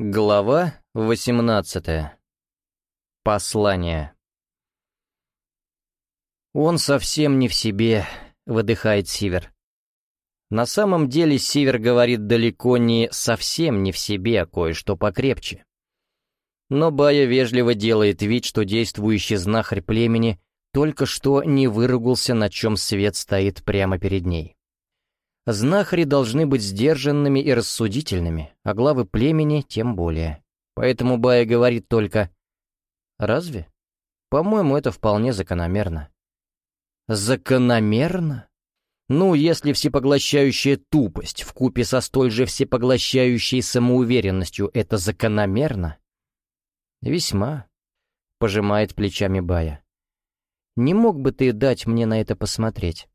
Глава 18. Послание. «Он совсем не в себе», — выдыхает Сивер. На самом деле Сивер говорит далеко не совсем не в себе, а кое-что покрепче. Но Бая вежливо делает вид, что действующий знахарь племени только что не выругался, на чем свет стоит прямо перед ней. Знахари должны быть сдержанными и рассудительными, а главы племени тем более. Поэтому Бая говорит только «Разве? По-моему, это вполне закономерно». Закономерно? Ну, если всепоглощающая тупость в купе со столь же всепоглощающей самоуверенностью — это закономерно? Весьма, — пожимает плечами Бая. Не мог бы ты дать мне на это посмотреть?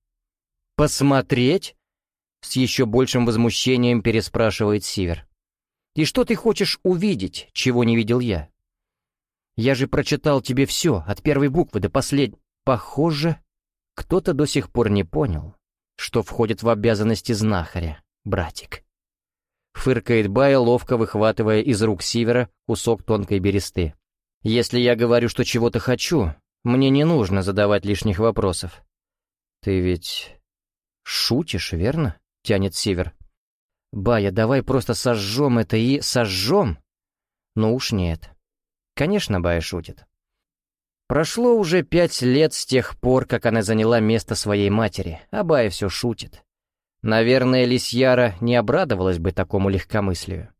Посмотреть? С еще большим возмущением переспрашивает Сивер. «И что ты хочешь увидеть, чего не видел я?» «Я же прочитал тебе все, от первой буквы до последней. Похоже, кто-то до сих пор не понял, что входит в обязанности знахаря, братик». Фыркает Бая, ловко выхватывая из рук Сивера кусок тонкой бересты. «Если я говорю, что чего-то хочу, мне не нужно задавать лишних вопросов. Ты ведь шутишь, верно?» — тянет Север. «Бая, давай просто сожжем это и сожжем?» «Ну уж нет». Конечно, Бая шутит. Прошло уже пять лет с тех пор, как она заняла место своей матери, а Бая все шутит. Наверное, Лисьяра не обрадовалась бы такому легкомыслию.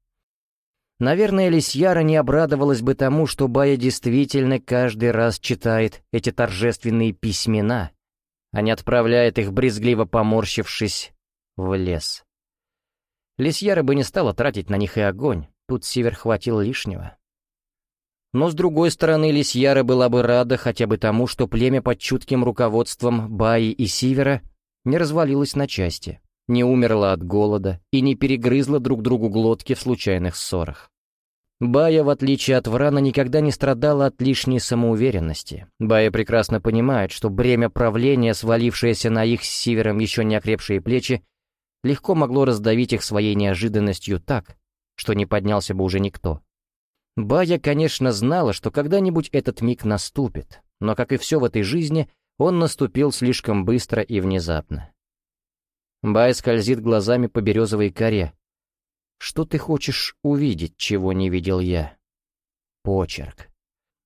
Наверное, Лисьяра не обрадовалась бы тому, что Бая действительно каждый раз читает эти торжественные письмена, а не отправляет их, брезгливо поморщившись, в лес. Лисьяра бы не стала тратить на них и огонь, тут Север хватил лишнего. Но с другой стороны, Лисьяра была бы рада хотя бы тому, что племя под чутким руководством Баи и Сивера не развалилось на части, не умерло от голода и не перегрызло друг другу глотки в случайных ссорах. Бая, в отличие от Врана, никогда не страдала от лишней самоуверенности. Бая прекрасно понимает, что бремя правления, свалившееся на их с Сивером еще не окрепшие плечи, легко могло раздавить их своей неожиданностью так, что не поднялся бы уже никто. Бая, конечно, знала, что когда-нибудь этот миг наступит, но, как и все в этой жизни, он наступил слишком быстро и внезапно. Бая скользит глазами по березовой коре. «Что ты хочешь увидеть, чего не видел я?» Почерк.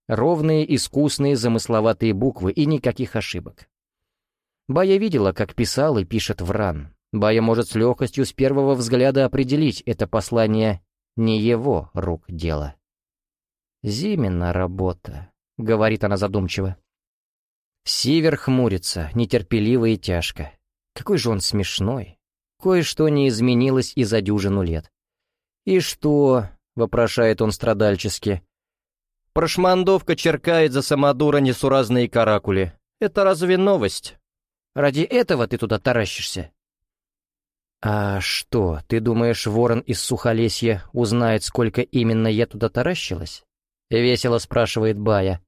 Ровные, искусные, замысловатые буквы и никаких ошибок. Бая видела, как писал и пишет Вран, Бая может с легкостью с первого взгляда определить, это послание не его рук дело. «Зимина работа», — говорит она задумчиво. Сивер хмурится, нетерпеливо и тяжко. Какой же он смешной. Кое-что не изменилось и за дюжину лет. «И что?» — вопрошает он страдальчески. «Прошмандовка черкает за самодура несуразные каракули. Это разве новость? Ради этого ты туда таращишься?» «А что, ты думаешь, ворон из Сухолесья узнает, сколько именно я туда таращилась?» — весело спрашивает Бая.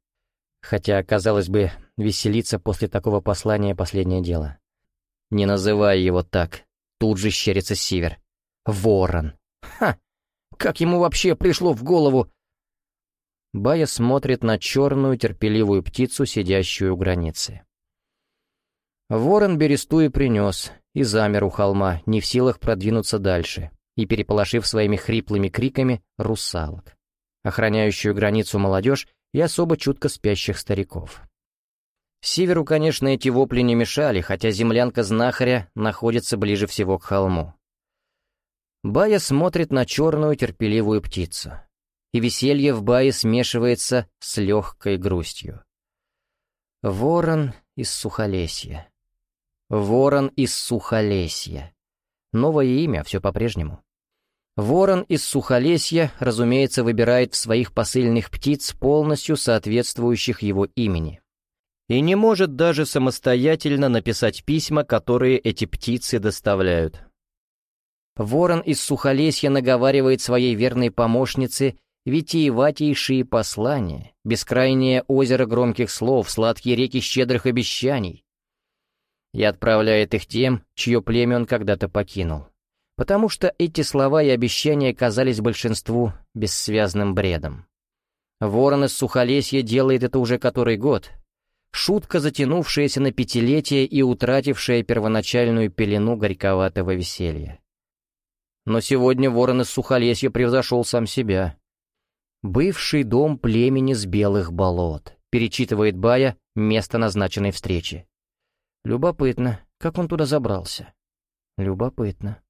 Хотя, казалось бы, веселиться после такого послания — последнее дело. «Не называй его так», — тут же щерится Сивер. «Ворон! Ха! Как ему вообще пришло в голову?» Бая смотрит на черную терпеливую птицу, сидящую у границы. Ворон бересту и принес, и замер у холма, не в силах продвинуться дальше, и переполошив своими хриплыми криками русалок, охраняющую границу молодежь и особо чутко спящих стариков. Сиверу, конечно, эти вопли не мешали, хотя землянка знахаря находится ближе всего к холму. Бая смотрит на черную терпеливую птицу, и веселье в Бае смешивается с легкой грустью. Ворон из Сухолесья. Ворон из Сухолесья. Новое имя, все по-прежнему. Ворон из Сухолесья, разумеется, выбирает в своих посыльных птиц полностью соответствующих его имени. И не может даже самостоятельно написать письма, которые эти птицы доставляют. Ворон из Сухолесья наговаривает своей верной помощнице витиеватейшие послания, бескрайнее озеро громких слов, сладкие реки щедрых обещаний, и отправляет их тем, чье племя он когда-то покинул. потому что эти слова и обещания казались большинству бессвязным бредом. Ворон из Сухолесья делает это уже который год. Шутка, затянувшаяся на пятилетие и утратившая первоначальную пелену горьковатого веселья. Но сегодня ворон из Сухолесья превзошел сам себя. «Бывший дом племени с белых болот», — перечитывает Бая место назначенной встречи. Любопытно, как он туда забрался. Любопытно.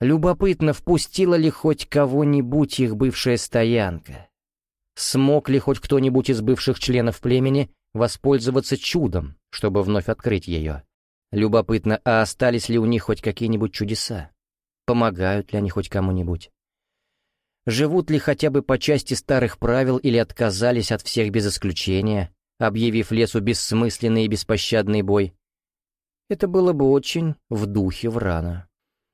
Любопытно, впустила ли хоть кого-нибудь их бывшая стоянка. Смог ли хоть кто-нибудь из бывших членов племени воспользоваться чудом, чтобы вновь открыть ее? Любопытно, а остались ли у них хоть какие-нибудь чудеса? Помогают ли они хоть кому-нибудь? Живут ли хотя бы по части старых правил или отказались от всех без исключения, объявив лесу бессмысленный и беспощадный бой? Это было бы очень в духе Врана.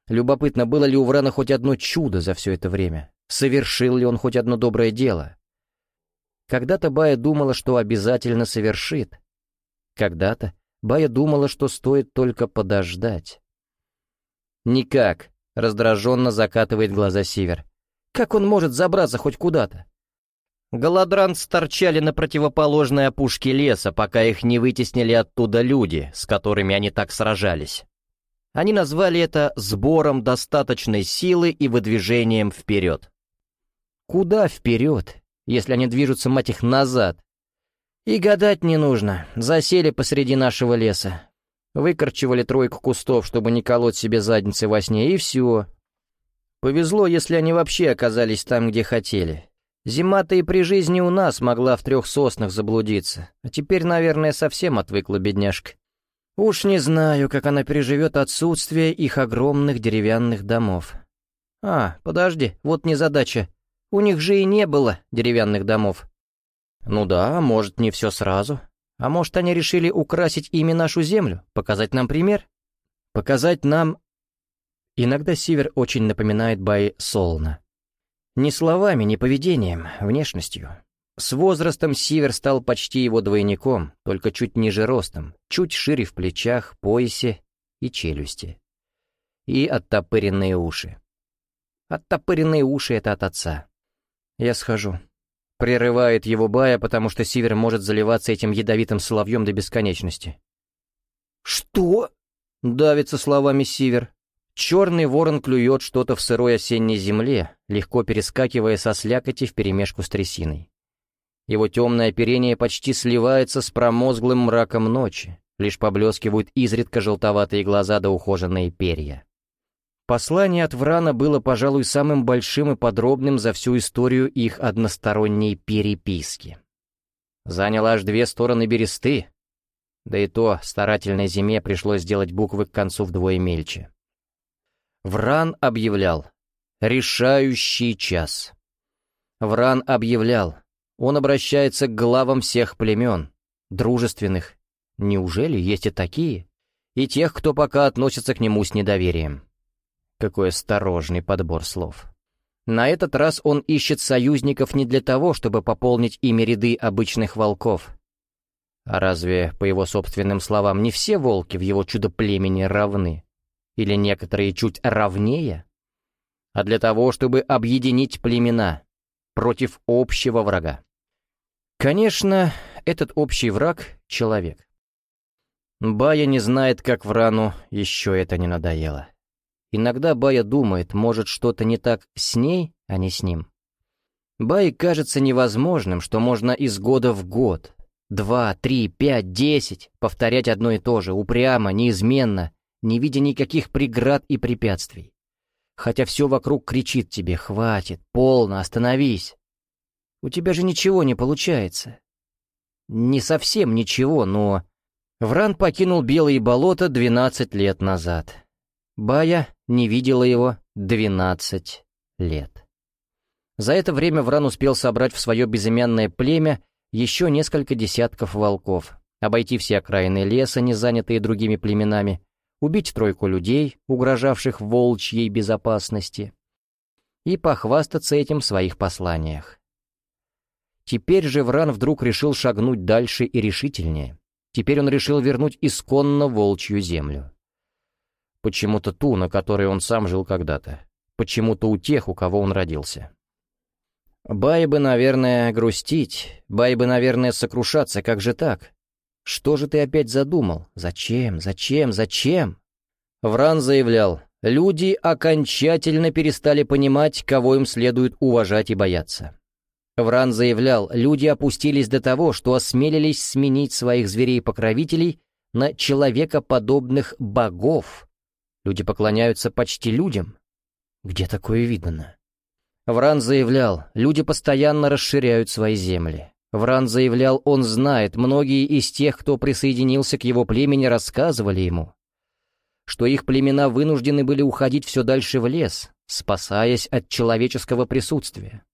Любопытно, было ли у Врана хоть одно чудо за все это время? Совершил ли он хоть одно доброе дело? Когда-то Бая думала, что обязательно совершит. Когда-то Бая думала, что стоит только подождать. «Никак», — раздраженно закатывает глаза Сивер. «Как он может забраться хоть куда-то?» Голодранцы торчали на противоположной опушке леса, пока их не вытеснили оттуда люди, с которыми они так сражались. Они назвали это «сбором достаточной силы и выдвижением вперед». Куда вперед, если они движутся, мать их, назад? И гадать не нужно, засели посреди нашего леса. Выкорчевали тройку кустов, чтобы не колоть себе задницы во сне, и все. Повезло, если они вообще оказались там, где хотели. Зима-то и при жизни у нас могла в трех соснах заблудиться, а теперь, наверное, совсем отвыкла бедняжка. Уж не знаю, как она переживет отсутствие их огромных деревянных домов. А, подожди, вот незадача. У них же и не было деревянных домов. Ну да, может, не все сразу. А может, они решили украсить ими нашу землю, показать нам пример? Показать нам... Иногда Сивер очень напоминает Бай Солна. Ни словами, ни поведением, внешностью. С возрастом Сивер стал почти его двойником, только чуть ниже ростом, чуть шире в плечах, поясе и челюсти. И оттопыренные уши. Оттопыренные уши — это от отца. Я схожу. Прерывает его Бая, потому что Сивер может заливаться этим ядовитым соловьем до бесконечности. «Что?» — давится словами Сивер. Черный ворон клюет что-то в сырой осенней земле, легко перескакивая со слякоти вперемешку с трясиной. Его темное оперение почти сливается с промозглым мраком ночи, лишь поблескивают изредка желтоватые глаза да ухоженные перья. Послание от Врана было, пожалуй, самым большим и подробным за всю историю их односторонней переписки. Заняло аж две стороны бересты, да и то старательной зиме пришлось сделать буквы к концу вдвое мельче. Вран объявлял. Решающий час. Вран объявлял. Он обращается к главам всех племен. Дружественных. Неужели есть и такие? И тех, кто пока относится к нему с недоверием. Какой осторожный подбор слов. На этот раз он ищет союзников не для того, чтобы пополнить ими ряды обычных волков. А разве, по его собственным словам, не все волки в его чудо-племени равны? Или некоторые чуть равнее, а для того, чтобы объединить племена против общего врага. Конечно, этот общий враг — человек. Бая не знает, как Врану еще это не надоело. Иногда Бая думает, может, что-то не так с ней, а не с ним. Бае кажется невозможным, что можно из года в год, два, три, пять, десять, повторять одно и то же, упрямо, неизменно, не видя никаких преград и препятствий. Хотя все вокруг кричит тебе «Хватит! Полно! Остановись!» У тебя же ничего не получается. Не совсем ничего, но... Вран покинул Белые болота 12 лет назад. Бая не видела его 12 лет. За это время Вран успел собрать в свое безымянное племя еще несколько десятков волков, обойти все окраины леса, не занятые другими племенами, убить тройку людей, угрожавших волчьей безопасности, и похвастаться этим в своих посланиях. Теперь же Вран вдруг решил шагнуть дальше и решительнее. Теперь он решил вернуть исконно волчью землю. Почему-то ту, на которой он сам жил когда-то. Почему-то у тех, у кого он родился. Бай бы, наверное, грустить, Бай бы, наверное, сокрушаться, как же так? Что же ты опять задумал? Зачем, зачем, зачем? Вран заявлял, люди окончательно перестали понимать, кого им следует уважать и бояться. Вран заявлял, люди опустились до того, что осмелились сменить своих зверей-покровителей на человекоподобных богов. Люди поклоняются почти людям. Где такое видно? Вран заявлял, люди постоянно расширяют свои земли. Вран заявлял, он знает, многие из тех, кто присоединился к его племени, рассказывали ему, что их племена вынуждены были уходить все дальше в лес, спасаясь от человеческого присутствия.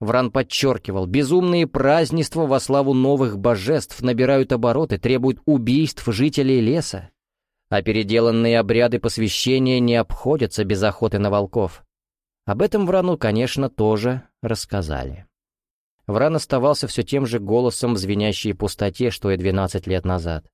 Вран подчеркивал, безумные празднества во славу новых божеств набирают обороты, требуют убийств жителей леса, а переделанные обряды посвящения не обходятся без охоты на волков. Об этом Врану, конечно, тоже рассказали. Вран оставался все тем же голосом в звенящей пустоте, что и 12 лет назад.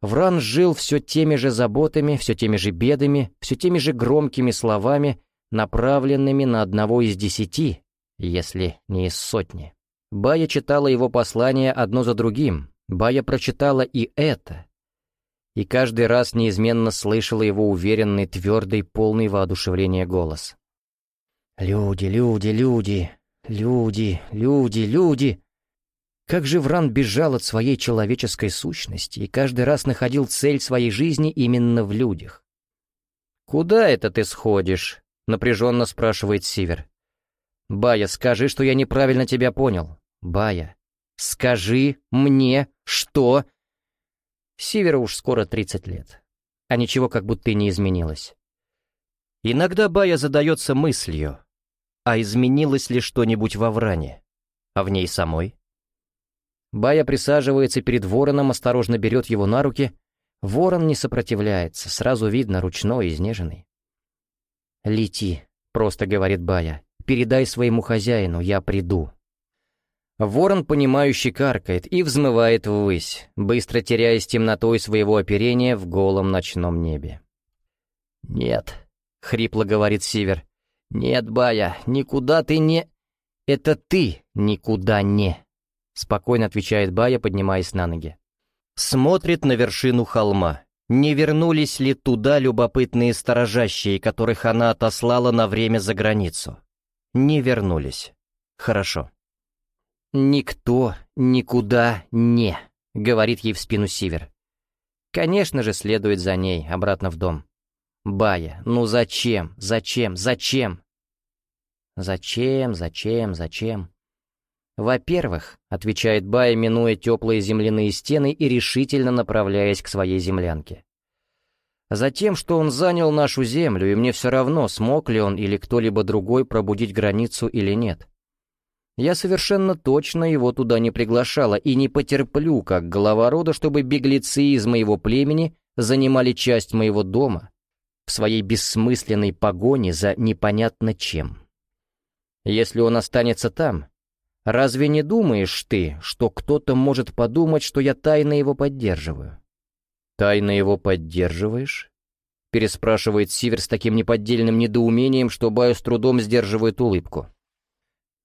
Вран жил все теми же заботами, все теми же бедами, все теми же громкими словами, направленными на одного из десяти, если не из сотни. Бая читала его послания одно за другим, Бая прочитала и это, и каждый раз неизменно слышала его уверенный, твердый, полный воодушевления голос. Люди, люди, люди, люди, люди, люди. Как же Вран бежал от своей человеческой сущности и каждый раз находил цель своей жизни именно в людях. «Куда это ты сходишь?» — напряженно спрашивает Сивер. «Бая, скажи, что я неправильно тебя понял. Бая, скажи мне, что...» Сивера уж скоро 30 лет, а ничего как будто и не изменилось. Иногда Бая задается мыслью, а изменилось ли что-нибудь во Вране? А в ней самой? Бая присаживается перед вороном, осторожно берет его на руки. Ворон не сопротивляется, сразу видно, ручной, изнеженный. «Лети», — просто говорит Бая, — «передай своему хозяину, я приду». Ворон, понимающий, каркает и взмывает ввысь, быстро теряясь темнотой своего оперения в голом ночном небе. «Нет», — хрипло говорит Сивер, «Нет, Бая, никуда ты не...» «Это ты никуда не...» Спокойно отвечает Бая, поднимаясь на ноги. Смотрит на вершину холма. Не вернулись ли туда любопытные сторожащие, которых она отослала на время за границу? Не вернулись. Хорошо. «Никто никуда не», — говорит ей в спину Сивер. Конечно же, следует за ней, обратно в дом. Бая, ну зачем, зачем, зачем? Зачем, зачем, зачем? Во-первых, отвечает Бая, минуя теплые земляные стены и решительно направляясь к своей землянке. Затем, что он занял нашу землю, и мне все равно, смог ли он или кто-либо другой пробудить границу или нет. Я совершенно точно его туда не приглашала и не потерплю, как глава рода, чтобы беглецы из моего племени занимали часть моего дома, в своей бессмысленной погоне за непонятно чем. Если он останется там, разве не думаешь ты, что кто-то может подумать, что я тайно его поддерживаю? «Тайно его поддерживаешь?» — переспрашивает Сивер с таким неподдельным недоумением, что Баю с трудом сдерживает улыбку.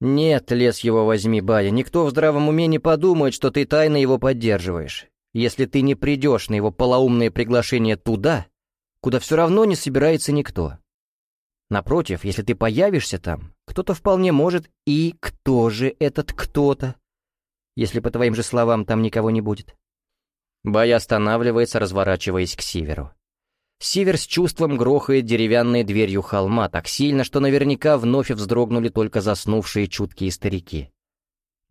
«Нет, лес его возьми, Бая, никто в здравом уме не подумает, что ты тайно его поддерживаешь. Если ты не придешь на его полоумное приглашение туда, куда все равно не собирается никто. Напротив, если ты появишься там, кто-то вполне может... И кто же этот кто-то? Если, по твоим же словам, там никого не будет. Бай останавливается, разворачиваясь к северу. Сивер с чувством грохает деревянной дверью холма так сильно, что наверняка вновь вздрогнули только заснувшие чуткие старики.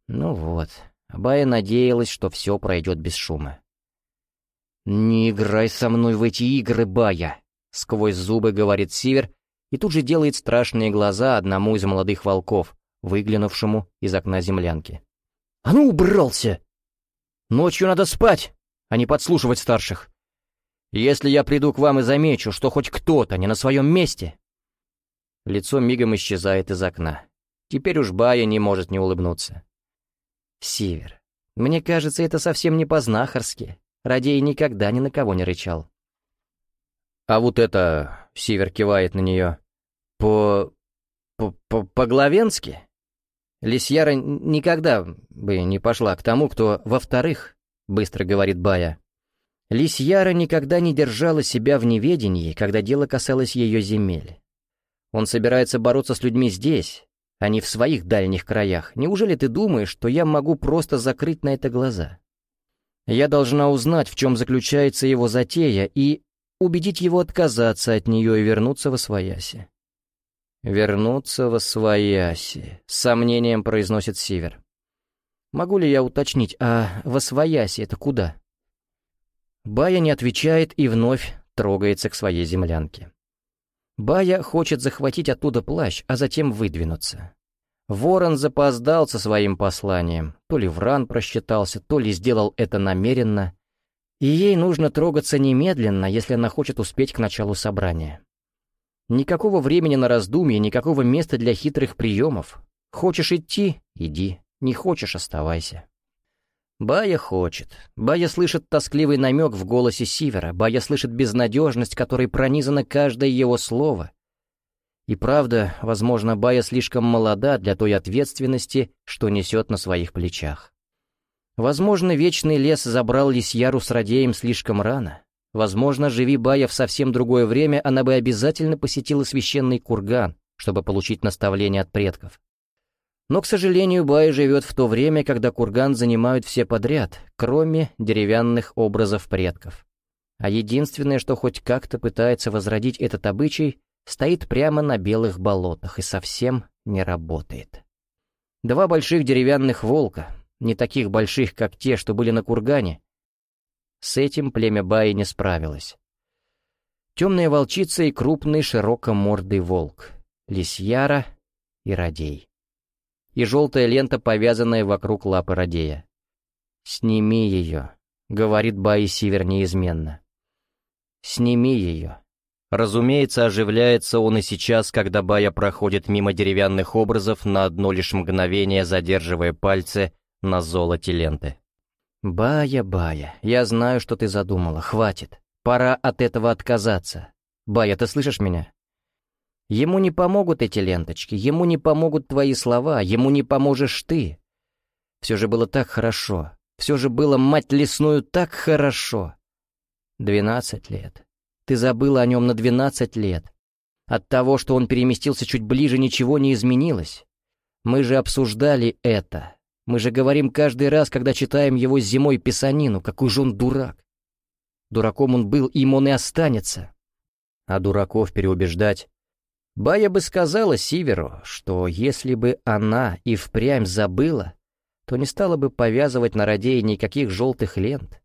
Ну вот, Бая надеялась, что все пройдет без шума. «Не играй со мной в эти игры, Бая!» — сквозь зубы говорит Сивер и тут же делает страшные глаза одному из молодых волков, выглянувшему из окна землянки. «А ну, убрался! Ночью надо спать, а не подслушивать старших. Если я приду к вам и замечу, что хоть кто-то не на своем месте...» Лицо мигом исчезает из окна. Теперь уж Бая не может не улыбнуться. «Сивер, мне кажется, это совсем не по-знахарски», Радей никогда ни на кого не рычал. А вот это... Сивер кивает на нее. По... по... по... по-главенски? Лисьяра никогда бы не пошла к тому, кто во-вторых, быстро говорит Бая. Лисьяра никогда не держала себя в неведении, когда дело касалось ее земель. Он собирается бороться с людьми здесь, а не в своих дальних краях. Неужели ты думаешь, что я могу просто закрыть на это глаза? Я должна узнать, в чем заключается его затея, и убедить его отказаться от нее и вернуться во свояси. «Вернуться во свояси», — с сомнением произносит Сивер. «Могу ли я уточнить, а во свояси это куда?» Бая не отвечает и вновь трогается к своей землянке. Бая хочет захватить оттуда плащ, а затем выдвинуться. Ворон запоздал со своим посланием, то ли Вран просчитался, то ли сделал это намеренно, и ей нужно трогаться немедленно, если она хочет успеть к началу собрания. Никакого времени на раздумье, никакого места для хитрых приемов. Хочешь идти — иди, не хочешь — оставайся. Бая хочет. Бая слышит тоскливый намек в голосе Сивера. Бая слышит безнадежность, которой пронизано каждое его слово. И правда, возможно, Бая слишком молода для той ответственности, что несет на своих плечах. Возможно, Вечный лес забрал Лисьяру с Радеем слишком рано. Возможно, живи Бая в совсем другое время, она бы обязательно посетила священный курган, чтобы получить наставление от предков. Но, к сожалению, Бая живет в то время, когда курган занимают все подряд, кроме деревянных образов предков. А единственное, что хоть как-то пытается возродить этот обычай, стоит прямо на белых болотах и совсем не работает. Два больших деревянных волка, не таких больших, как те, что были на кургане, с этим племя Баи не справилось. Темная волчица и крупный широкомордый волк, лисьяра и радей. И желтая лента, повязанная вокруг лапы радея. «Сними ее», — говорит Баи Сивер неизменно. «Сними ее». Разумеется, оживляется он и сейчас, когда Бая проходит мимо деревянных образов на одно лишь мгновение, задерживая пальцы на золоте ленты. «Бая, Бая, я знаю, что ты задумала. Хватит. Пора от этого отказаться. Бая, ты слышишь меня?» Ему не помогут эти ленточки, ему не помогут твои слова, ему не поможешь ты. Все же было так хорошо, все же было, мать лесную, так хорошо. Двенадцать лет. Ты забыла о нем на двенадцать лет. От того, что он переместился чуть ближе, ничего не изменилось. Мы же обсуждали это. Мы же говорим каждый раз, когда читаем его зимой писанину, какой же он дурак. Дураком он был, им он и останется. А дураков переубеждать... Бая бы сказала Сиверу, что если бы она и впрямь забыла, то не стала бы повязывать на Радее никаких желтых лент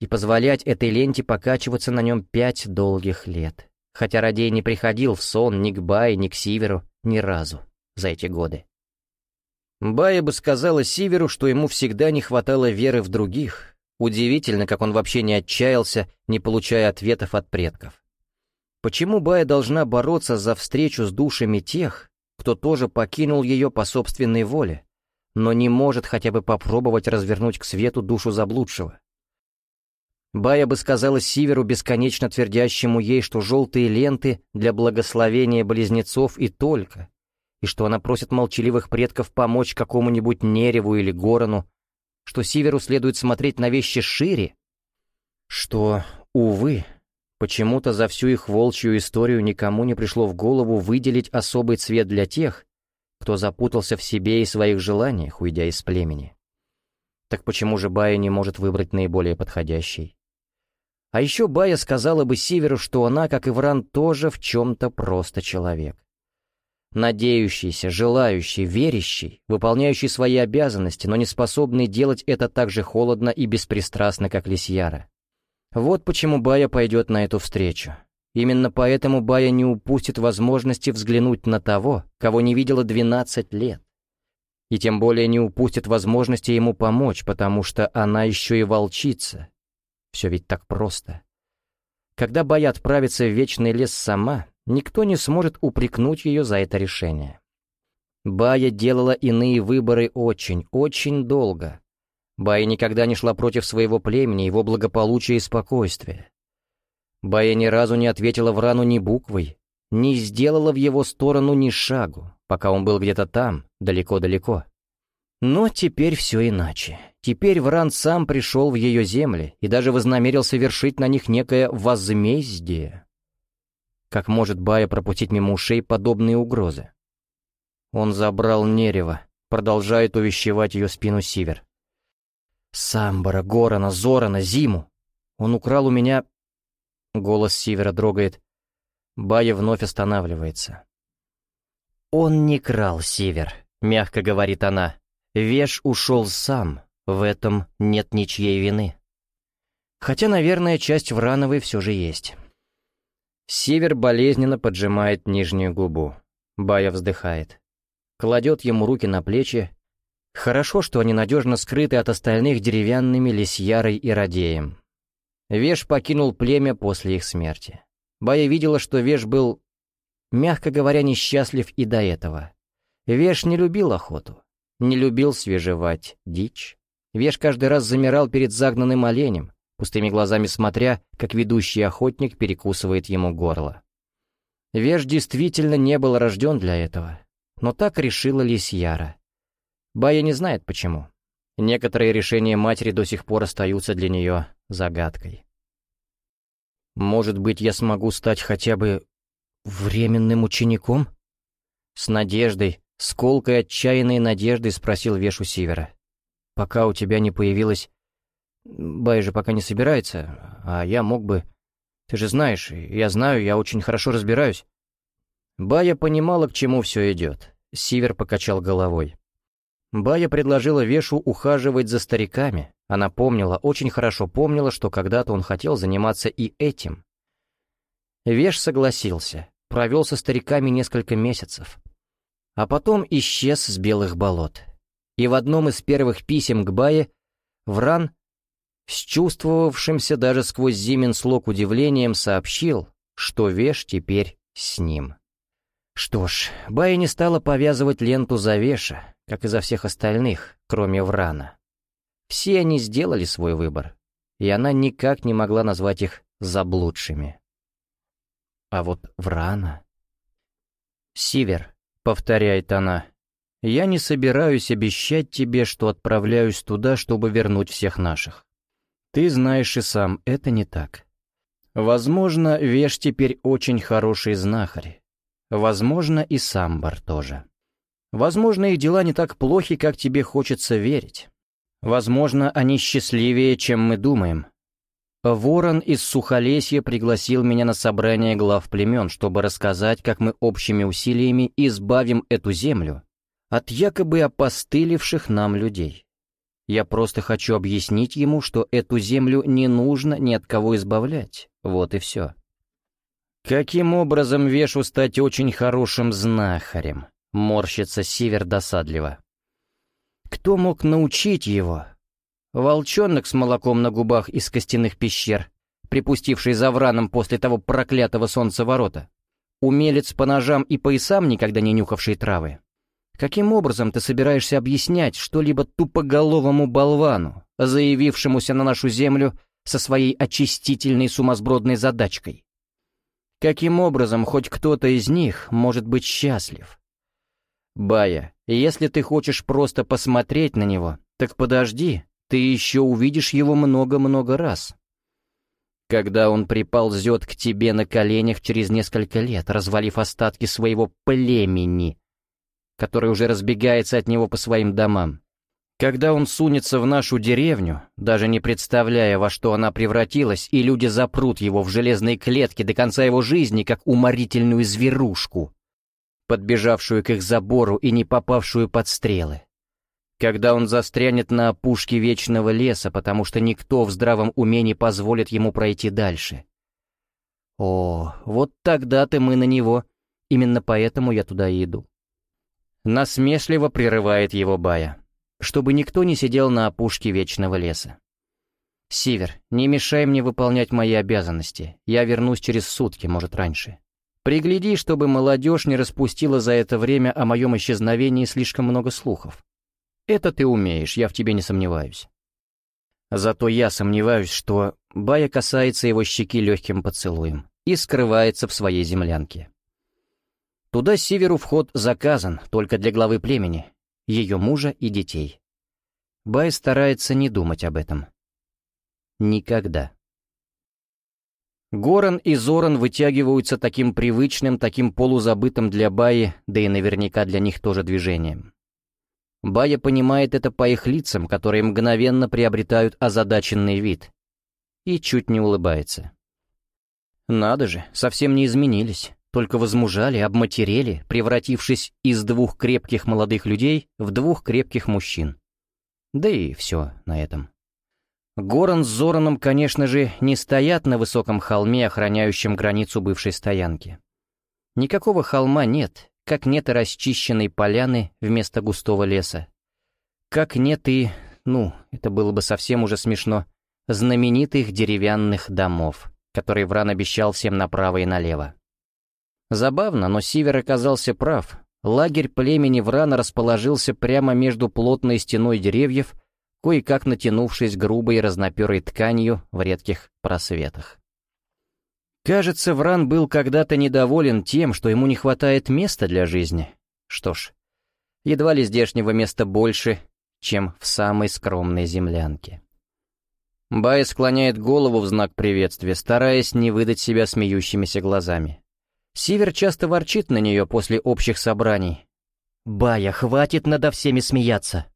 и позволять этой ленте покачиваться на нем пять долгих лет, хотя Радей не приходил в сон ни к Бае, ни к Сиверу ни разу за эти годы. Бая бы сказала Сиверу, что ему всегда не хватало веры в других. Удивительно, как он вообще не отчаялся, не получая ответов от предков. Почему Бая должна бороться за встречу с душами тех, кто тоже покинул ее по собственной воле, но не может хотя бы попробовать развернуть к свету душу заблудшего? Бая бы сказала Сиверу, бесконечно твердящему ей, что желтые ленты для благословения близнецов и только, и что она просит молчаливых предков помочь какому-нибудь Нереву или Горону, что Сиверу следует смотреть на вещи шире, что, увы, почему-то за всю их волчью историю никому не пришло в голову выделить особый цвет для тех, кто запутался в себе и своих желаниях, уйдя из племени. Так почему же Бая не может выбрать наиболее подходящий? А еще Бая сказала бы Сиверу, что она, как и Вран, тоже в чем-то просто человек надеющийся, желающий, верящий, выполняющий свои обязанности, но не способный делать это так же холодно и беспристрастно, как Лисьяра. Вот почему Бая пойдет на эту встречу. Именно поэтому Бая не упустит возможности взглянуть на того, кого не видела 12 лет. И тем более не упустит возможности ему помочь, потому что она еще и волчица. Все ведь так просто. Когда Бая отправится в Вечный лес сама, никто не сможет упрекнуть ее за это решение. Бая делала иные выборы очень, очень долго. Бая никогда не шла против своего племени, его благополучия и спокойствия. Бая ни разу не ответила Врану ни буквой, не сделала в его сторону ни шагу, пока он был где-то там, далеко-далеко. Но теперь все иначе. Теперь Вран сам пришел в ее земли и даже вознамерился вершить на них некое возмездие. Как может Бая пропустить мимо ушей подобные угрозы? Он забрал Нерева, продолжает увещевать ее спину Сивер. Самбара, Горана, Зорана, Зиму. Он украл у меня... Голос Сивера дрогает. Бая вновь останавливается. «Он не крал, Сивер», — мягко говорит она. «Веш ушел сам, в этом нет ничьей вины». Хотя, наверное, часть Врановой все же есть. Север болезненно поджимает нижнюю губу. Бая вздыхает. Кладет ему руки на плечи, Хорошо, что они надежно скрыты от остальных деревянными лисьярой и радеем. Веш покинул племя после их смерти. Бая видела, что Веш был, мягко говоря, несчастлив и до этого. Веш не любил охоту, не любил свежевать дичь. Веш каждый раз замирал перед загнанным оленем, пустыми глазами смотря, как ведущий охотник перекусывает ему горло. Веш действительно не был рожден для этого, но так решила Лисьяра. Бая не знает почему. Некоторые решения матери до сих пор остаются для нее загадкой. «Может быть, я смогу стать хотя бы временным учеником?» С надеждой, с колкой отчаянной надеждой спросил Вешу Сивера. «Пока у тебя не появилось...» «Бай же пока не собирается, а я мог бы...» «Ты же знаешь, я знаю, я очень хорошо разбираюсь». Бая понимала, к чему все идет. Сивер покачал головой. Бая предложила Вешу ухаживать за стариками. Она помнила, очень хорошо помнила, что когда-то он хотел заниматься и этим. Веш согласился, провел со стариками несколько месяцев. А потом исчез с белых болот. И в одном из первых писем к Бае Вран, с чувствовавшимся даже сквозь Зимин слог удивлением, сообщил, что Веш теперь с ним. Что ж, Бая не стала повязывать ленту за Веша, как и за всех остальных, кроме Врана. Все они сделали свой выбор, и она никак не могла назвать их заблудшими. А вот Врана... «Сивер», — повторяет она, — «я не собираюсь обещать тебе, что отправляюсь туда, чтобы вернуть всех наших. Ты знаешь и сам, это не так. Возможно, Веш теперь очень хороший знахарь. Возможно, и Самбар тоже». Возможно, их дела не так плохи, как тебе хочется верить. Возможно, они счастливее, чем мы думаем. Ворон из Сухолесья пригласил меня на собрание глав племен, чтобы рассказать, как мы общими усилиями избавим эту землю от якобы опостылевших нам людей. Я просто хочу объяснить ему, что эту землю не нужно ни от кого избавлять. Вот и все. Каким образом Вешу стать очень хорошим знахарем? Морщится Сивер досадливо. Кто мог научить его? Волчонок с молоком на губах из костяных пещер, припустивший за враном после того проклятого солнцеворота. Умелец по ножам и поясам, никогда не нюхавший травы. Каким образом ты собираешься объяснять что-либо тупоголовому болвану, заявившемуся на нашу землю со своей очистительной сумасбродной задачкой? Каким образом хоть кто-то из них может быть счастлив? Бая, если ты хочешь просто посмотреть на него, так подожди, ты еще увидишь его много-много раз. Когда он приползет к тебе на коленях через несколько лет, развалив остатки своего племени, который уже разбегается от него по своим домам. Когда он сунется в нашу деревню, даже не представляя, во что она превратилась, и люди запрут его в железной клетке до конца его жизни, как уморительную зверушку, подбежавшую к их забору и не попавшую под стрелы. Когда он застрянет на опушке вечного леса, потому что никто в здравом уме не позволит ему пройти дальше. О, вот тогда-то мы на него. Именно поэтому я туда и иду. Насмешливо прерывает его Бая, чтобы никто не сидел на опушке вечного леса. «Сивер, не мешай мне выполнять мои обязанности. Я вернусь через сутки, может, раньше. Пригляди, чтобы молодежь не распустила за это время о моем исчезновении слишком много слухов. Это ты умеешь, я в тебе не сомневаюсь. Зато я сомневаюсь, что Бая касается его щеки легким поцелуем и скрывается в своей землянке. Туда с северу вход заказан только для главы племени, ее мужа и детей. Бай старается не думать об этом. Никогда. Горан и Зоран вытягиваются таким привычным, таким полузабытым для Баи, да и наверняка для них тоже движением. Бая понимает это по их лицам, которые мгновенно приобретают озадаченный вид, и чуть не улыбается. Надо же, совсем не изменились, только возмужали, обматерели, превратившись из двух крепких молодых людей в двух крепких мужчин. Да и все на этом. Горан с Зораном, конечно же, не стоят на высоком холме, охраняющем границу бывшей стоянки. Никакого холма нет, как нет и расчищенной поляны вместо густого леса. Как нет и, ну, это было бы совсем уже смешно, знаменитых деревянных домов, которые Вран обещал всем направо и налево. Забавно, но Сивер оказался прав. Лагерь племени Врана расположился прямо между плотной стеной деревьев, кое-как натянувшись грубой разноперой тканью в редких просветах. Кажется, Вран был когда-то недоволен тем, что ему не хватает места для жизни. Что ж, едва ли здешнего места больше, чем в самой скромной землянке. Бай склоняет голову в знак приветствия, стараясь не выдать себя смеющимися глазами. Сивер часто ворчит на нее после общих собраний. «Бая, хватит надо всеми смеяться!»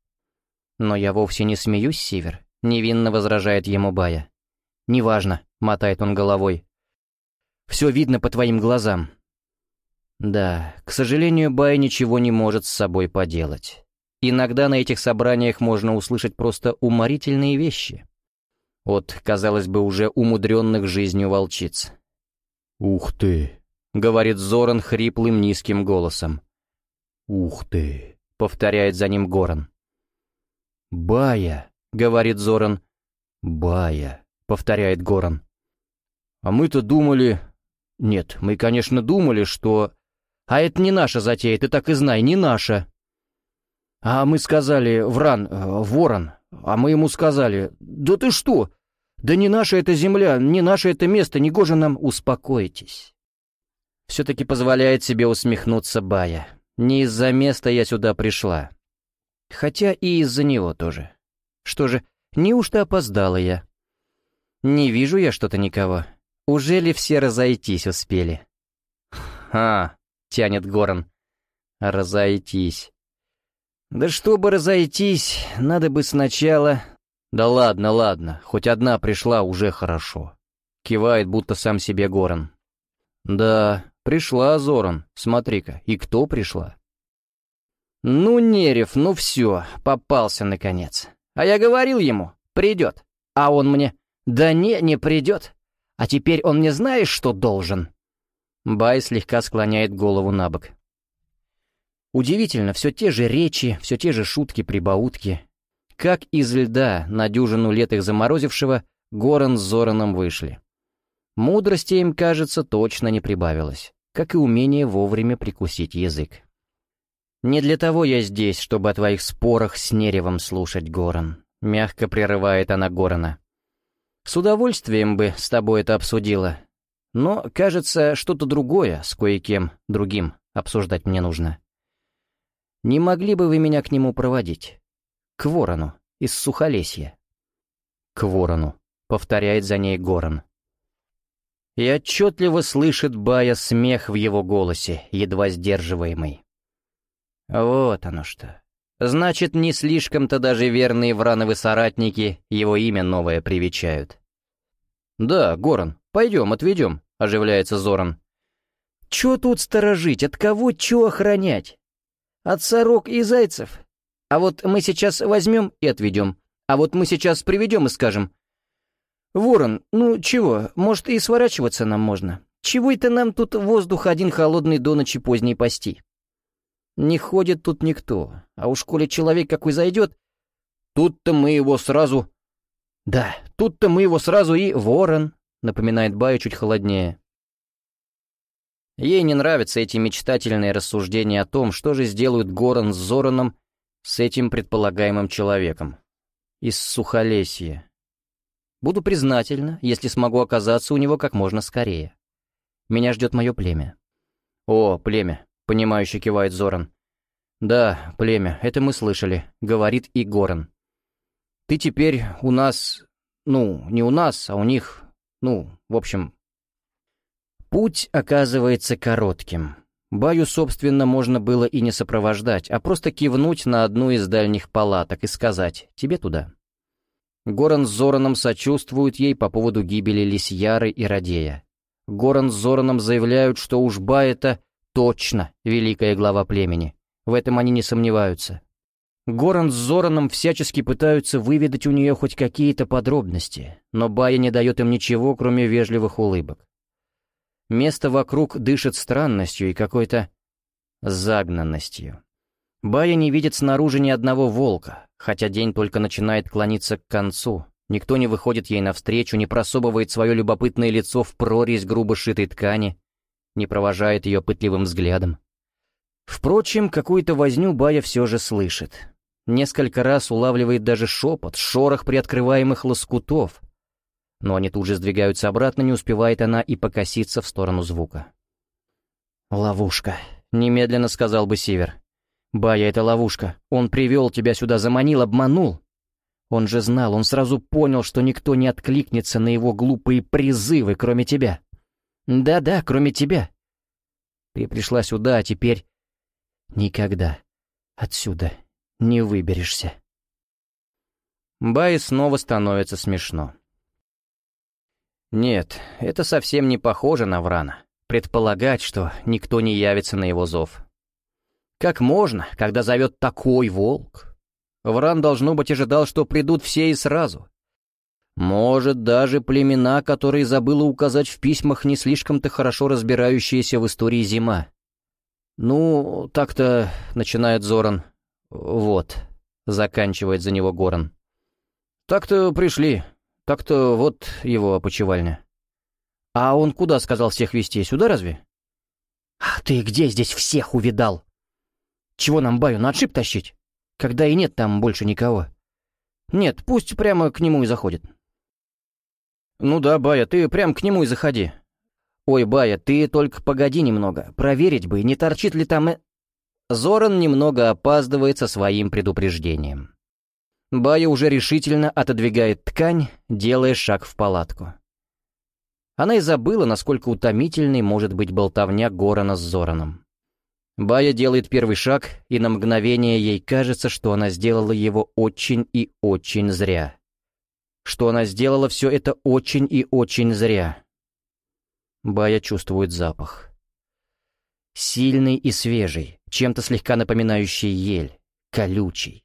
«Но я вовсе не смеюсь, Сивер», — невинно возражает ему Бая. «Неважно», — мотает он головой. Все видно по твоим глазам». Да, к сожалению, Бай ничего не может с собой поделать. Иногда на этих собраниях можно услышать просто уморительные вещи. От, казалось бы, уже умудренных жизнью волчиц. «Ух ты!» — говорит Зоран хриплым низким голосом. «Ух ты!» — повторяет за ним Горан. «Бая!» — говорит Зоран. «Бая!» — повторяет Горан. «А мы-то думали, нет, мы, конечно, думали, что... А это не наша затея, ты так и знай, не наша. А мы сказали, Вран, э, Ворон, а мы ему сказали, да ты что? Да не наша эта земля, не наше это место, не гоже нам, успокойтесь. Все-таки позволяет себе усмехнуться Бая. Не из-за места я сюда пришла. Хотя и из-за него тоже. Что же, неужто опоздала я? Не вижу я что-то никого. Уже ли все разойтись успели? «Ха!» — тянет Горан. «Разойтись». «Да чтобы разойтись, надо бы сначала...» «Да ладно, ладно, хоть одна пришла, уже хорошо». Кивает, будто сам себе Горан. «Да, пришла Зоран, смотри-ка, и кто пришла?» «Ну, Нерев, ну все, попался наконец. А я говорил ему, придет. А он мне, да не, не придет. А теперь он не знает, что должен?» Бай слегка склоняет голову на бок. Удивительно, все те же речи, все те же шутки-прибаутки. Как из льда на дюжину лет их заморозившего, Горан с Зораном вышли. Мудрости им, кажется, точно не прибавилось, как и умение вовремя прикусить язык. «Не для того я здесь, чтобы о твоих спорах с Неревом слушать, Горан», — мягко прерывает она Горана. С удовольствием бы с тобой это обсудила. Но, кажется, что-то другое с кое-кем другим обсуждать мне нужно. Не могли бы вы меня к нему проводить? К ворону из Сухолесья. К ворону, повторяет за ней Горан. И отчетливо слышит Бая смех в его голосе, едва сдерживаемый. Вот оно что. Значит, не слишком-то даже верные Врановы соратники его имя новое привечают. «Да, Горан, пойдем, отведем», — оживляется Зоран. «Чё тут сторожить? От кого чё охранять? От сорок и зайцев? А вот мы сейчас возьмем и отведем. А вот мы сейчас приведем и скажем. Ворон, ну чего, может и сворачиваться нам можно. Чего это нам тут воздух один холодный до ночи поздней пасти?» Не ходит тут никто, а уж коли человек какой зайдет, тут-то мы его сразу... Да, тут-то мы его сразу и ворон, напоминает Баю чуть холоднее. Ей не нравятся эти мечтательные рассуждения о том, что же сделают Горан с Зораном с этим предполагаемым человеком. Из Сухолесья. Буду признательна, если смогу оказаться у него как можно скорее. Меня ждет мое племя». «О, племя», — понимающе кивает Зоран. «Да, племя, это мы слышали», — говорит и Горан. «Ты теперь у нас... Ну, не у нас, а у них... Ну, в общем...» Путь оказывается коротким. Баю, собственно, можно было и не сопровождать, а просто кивнуть на одну из дальних палаток и сказать «тебе туда». Горан с Зораном сочувствуют ей по поводу гибели Лисьяры и Радея. Горан с Зораном заявляют, что уж Бай это точно великая глава племени. В этом они не сомневаются. Горан с Зораном всячески пытаются выведать у нее хоть какие-то подробности, но Бая не дает им ничего, кроме вежливых улыбок. Место вокруг дышит странностью и какой-то загнанностью. Бая не видит снаружи ни одного волка, хотя день только начинает клониться к концу. Никто не выходит ей навстречу, не просовывает свое любопытное лицо в прорезь грубо сшитой ткани, не провожает ее пытливым взглядом. Впрочем, какую-то возню Бая все же слышит. Несколько раз улавливает даже шепот, шорох приоткрываемых лоскутов. Но они тут же сдвигаются обратно, не успевает она и покоситься в сторону звука. «Ловушка», — немедленно сказал бы Сивер. «Бая, это ловушка. Он привел тебя сюда, заманил, обманул. Он же знал, он сразу понял, что никто не откликнется на его глупые призывы, кроме тебя. Да-да, кроме тебя. Ты пришла сюда, а теперь никогда отсюда не выберешься. Бай снова становится смешно. Нет, это совсем не похоже на Врана. Предполагать, что никто не явится на его зов. Как можно, когда зовет такой волк? Вран, должно быть, ожидал, что придут все и сразу. Может, даже племена, которые забыла указать в письмах не слишком-то хорошо разбирающиеся в истории зима. «Ну, так-то...» — начинает Зоран. «Вот», — заканчивает за него Горан. «Так-то пришли. Так-то вот его опочивальня». «А он куда сказал всех вести? Сюда разве?» «А ты где здесь всех увидал? Чего нам Баю на отшиб тащить, когда и нет там больше никого?» «Нет, пусть прямо к нему и заходит». «Ну да, Бая, ты прям к нему и заходи. «Ой, Бая, ты только погоди немного, проверить бы, не торчит ли там...» э...» Зоран немного опаздывает со своим предупреждением. Бая уже решительно отодвигает ткань, делая шаг в палатку. Она и забыла, насколько утомительной может быть болтовня Горана с Зораном. Бая делает первый шаг, и на мгновение ей кажется, что она сделала его очень и очень зря. Что она сделала все это очень и очень зря. Бая чувствует запах. Сильный и свежий, чем-то слегка напоминающий ель, колючий.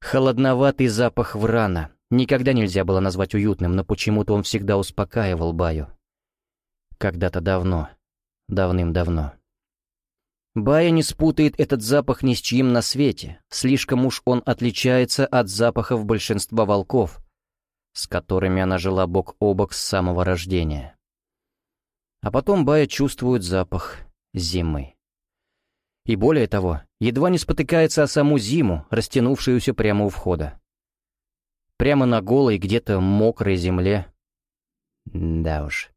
Холодноватый запах врана. Никогда нельзя было назвать уютным, но почему-то он всегда успокаивал Баю. Когда-то давно, давным-давно. Бая не спутает этот запах ни с чьим на свете, слишком уж он отличается от запахов большинства волков, с которыми она жила бок о бок с самого рождения. А потом Бая чувствует запах зимы. И более того, едва не спотыкается о саму зиму, растянувшуюся прямо у входа. Прямо на голой, где-то мокрой земле. Да уж.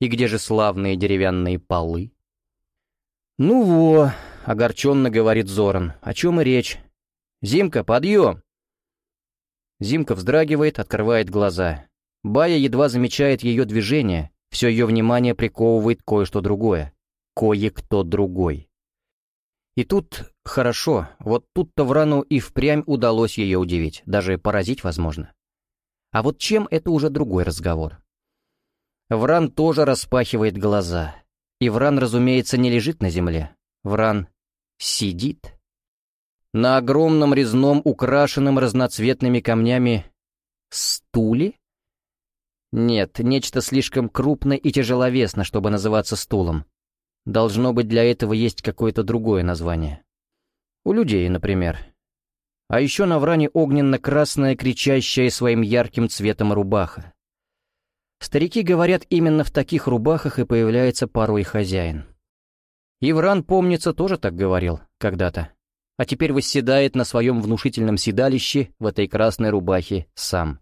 И где же славные деревянные полы? «Ну во», — огорченно говорит Зоран, — «о чем и речь? Зимка, подъем!» Зимка вздрагивает, открывает глаза. Бая едва замечает ее движение, все ее внимание приковывает кое-что другое. Кое-кто другой. И тут хорошо, вот тут-то Врану и впрямь удалось ее удивить, даже поразить возможно. А вот чем это уже другой разговор. Вран тоже распахивает глаза. И Вран, разумеется, не лежит на земле. Вран сидит. На огромном резном, украшенном разноцветными камнями стуле? Нет, нечто слишком крупное и тяжеловесно, чтобы называться стулом. Должно быть, для этого есть какое-то другое название. У людей, например. А еще на вране огненно-красная, кричащая своим ярким цветом рубаха. Старики говорят, именно в таких рубахах и появляется порой хозяин. Ивран, помнится, тоже так говорил когда-то, а теперь восседает на своем внушительном седалище в этой красной рубахе сам.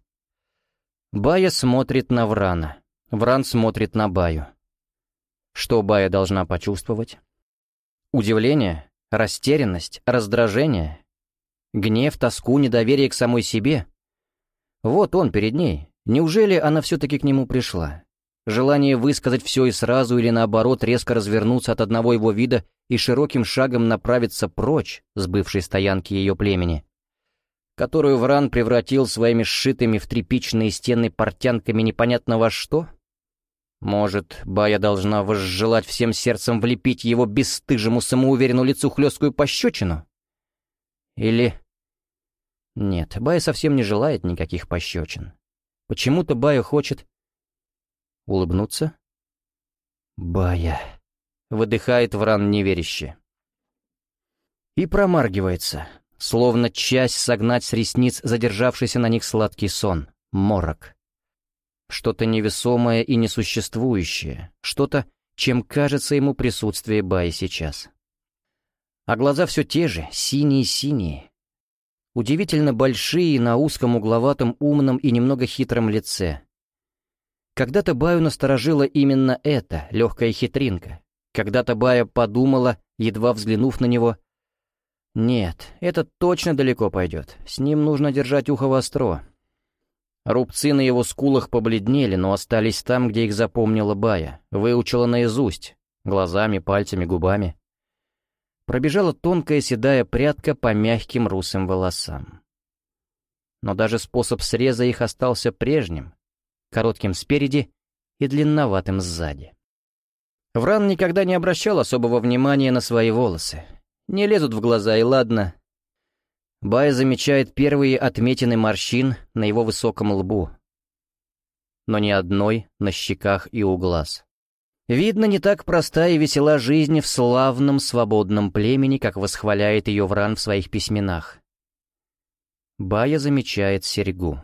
Бая смотрит на Врана. Вран смотрит на Баю. Что Бая должна почувствовать? Удивление, растерянность, раздражение, гнев, тоску, недоверие к самой себе. Вот он перед ней. Неужели она все-таки к нему пришла? Желание высказать все и сразу или наоборот резко развернуться от одного его вида и широким шагом направиться прочь с бывшей стоянки ее племени, которую Вран превратил своими сшитыми в тряпичные стены портянками непонятно во что? Может, Бая должна возжелать всем сердцем влепить его бесстыжему самоуверенному лицу хлесткую пощечину? Или... Нет, Бая совсем не желает никаких пощечин. Почему-то Бая хочет... Улыбнуться? Бая... Выдыхает Вран неверяще. И промаргивается, словно часть согнать с ресниц задержавшийся на них сладкий сон, морок. Что-то невесомое и несуществующее, что-то, чем кажется ему присутствие Баи сейчас. А глаза все те же, синие-синие. Удивительно большие на узком угловатом умном и немного хитром лице. Когда-то Баю насторожила именно это, легкая хитринка. Когда-то Бая подумала, едва взглянув на него, «Нет, это точно далеко пойдет. С ним нужно держать ухо востро». Рубцы на его скулах побледнели, но остались там, где их запомнила Бая, выучила наизусть, глазами, пальцами, губами. Пробежала тонкая седая прядка по мягким русым волосам. Но даже способ среза их остался прежним, коротким спереди и длинноватым сзади. Вран никогда не обращал особого внимания на свои волосы. Не лезут в глаза, и ладно. Бай замечает первые отметины морщин на его высоком лбу. Но ни одной на щеках и у глаз. Видно, не так проста и весела жизнь в славном свободном племени, как восхваляет ее Вран в своих письменах. Бая замечает серьгу.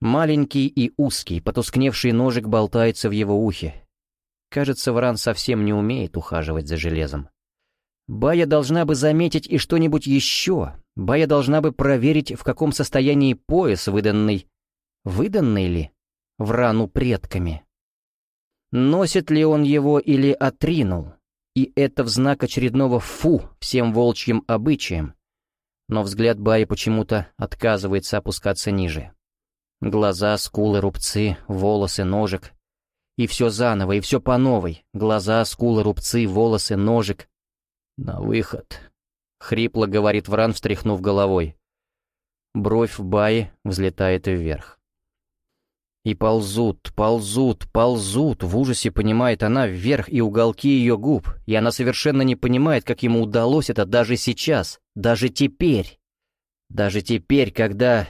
Маленький и узкий, потускневший ножик болтается в его ухе, Кажется, Вран совсем не умеет ухаживать за железом. Бая должна бы заметить и что-нибудь еще. Бая должна бы проверить, в каком состоянии пояс, выданный... Выданный ли? Врану предками. Носит ли он его или отринул? И это в знак очередного «фу» всем волчьим обычаям. Но взгляд Баи почему-то отказывается опускаться ниже. Глаза, скулы, рубцы, волосы, ножик. И все заново, и все по новой. Глаза, скулы, рубцы, волосы, ножик. «На выход», — хрипло говорит Вран, встряхнув головой. Бровь в бае взлетает вверх. И ползут, ползут, ползут, в ужасе понимает она вверх и уголки ее губ, и она совершенно не понимает, как ему удалось это даже сейчас, даже теперь. Даже теперь, когда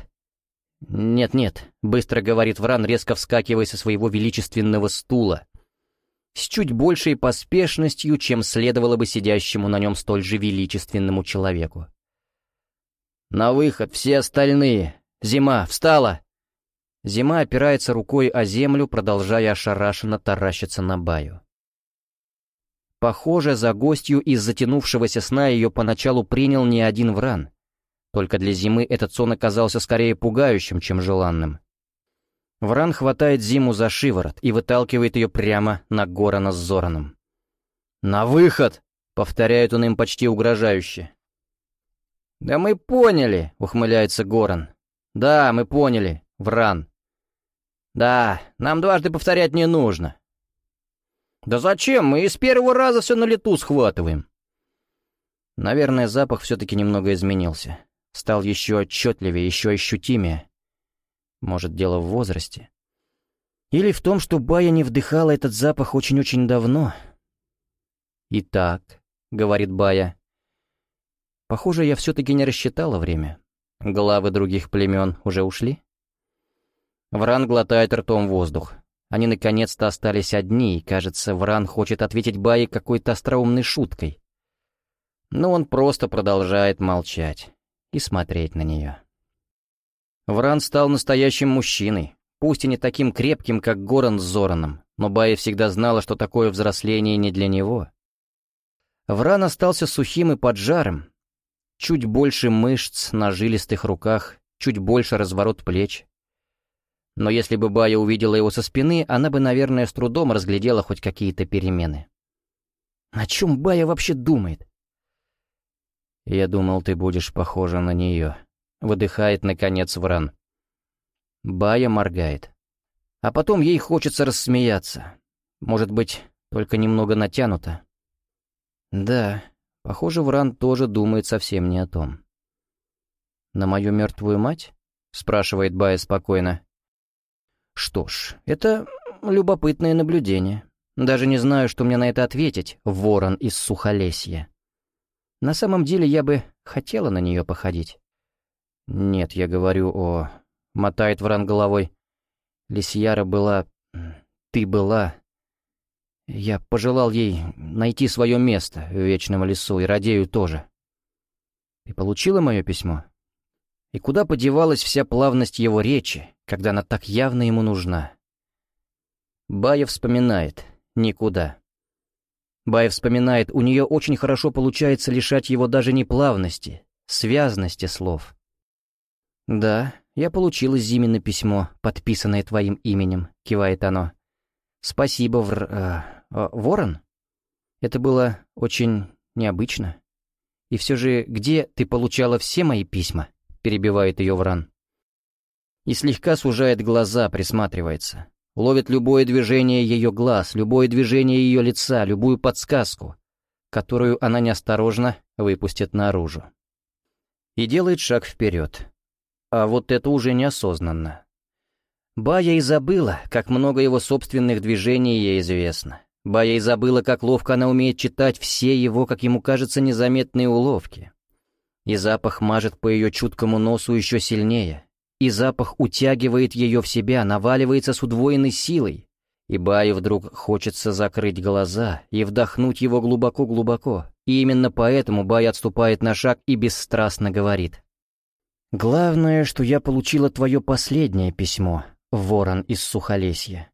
«Нет-нет», — быстро говорит Вран, резко вскакивая со своего величественного стула. С чуть большей поспешностью, чем следовало бы сидящему на нем столь же величественному человеку. «На выход, все остальные! Зима, встала!» Зима опирается рукой о землю, продолжая ошарашенно таращиться на баю. Похоже, за гостью из затянувшегося сна ее поначалу принял не один вран. Только для зимы этот сон оказался скорее пугающим, чем желанным. Вран хватает Зиму за шиворот и выталкивает ее прямо на Горана с Зораном. «На выход!» — повторяет он им почти угрожающе. «Да мы поняли!» — ухмыляется Горан. «Да, мы поняли, Вран. Да, нам дважды повторять не нужно». «Да зачем? Мы из первого раза все на лету схватываем». Наверное, запах все-таки немного изменился стал еще отчетливее, еще ощутимее. Может, дело в возрасте? Или в том, что Бая не вдыхала этот запах очень-очень давно? «Итак», — говорит Бая, — «похоже, я все-таки не рассчитала время. Главы других племен уже ушли?» Вран глотает ртом воздух. Они наконец-то остались одни, и, кажется, Вран хочет ответить Бае какой-то остроумной шуткой. Но он просто продолжает молчать и смотреть на нее. Вран стал настоящим мужчиной, пусть и не таким крепким, как Горан с Зораном, но Бая всегда знала, что такое взросление не для него. Вран остался сухим и поджарым, чуть больше мышц на жилистых руках, чуть больше разворот плеч. Но если бы Бая увидела его со спины, она бы, наверное, с трудом разглядела хоть какие-то перемены. О чем Бая вообще думает? «Я думал, ты будешь похожа на нее», — выдыхает, наконец, Вран. Бая моргает. А потом ей хочется рассмеяться. Может быть, только немного натянуто. Да, похоже, Вран тоже думает совсем не о том. «На мою мертвую мать?» — спрашивает Бая спокойно. «Что ж, это любопытное наблюдение. Даже не знаю, что мне на это ответить, ворон из Сухолесья. На самом деле я бы хотела на нее походить». «Нет, я говорю о...» — мотает Вран головой. «Лисьяра была... Ты была...» Я пожелал ей найти свое место в Вечном лесу, и Радею тоже. Ты получила мое письмо? И куда подевалась вся плавность его речи, когда она так явно ему нужна? Бая вспоминает. Никуда. Бая вспоминает, у нее очень хорошо получается лишать его даже не плавности, связности слов. «Да, я получила Зимина письмо, подписанное твоим именем», — кивает оно. «Спасибо, Вр... Э, э, Ворон? Это было очень необычно. И все же, где ты получала все мои письма?» — перебивает ее Вран. И слегка сужает глаза, присматривается. Ловит любое движение ее глаз, любое движение ее лица, любую подсказку, которую она неосторожно выпустит наружу. И делает шаг вперед. А вот это уже неосознанно. Бая и забыла, как много его собственных движений ей известно. Бая и забыла, как ловко она умеет читать все его, как ему кажется, незаметные уловки. И запах мажет по ее чуткому носу еще сильнее. И запах утягивает ее в себя, наваливается с удвоенной силой. И Бае вдруг хочется закрыть глаза и вдохнуть его глубоко-глубоко. И именно поэтому Бай отступает на шаг и бесстрастно говорит. «Главное, что я получила твое последнее письмо, ворон из Сухолесья.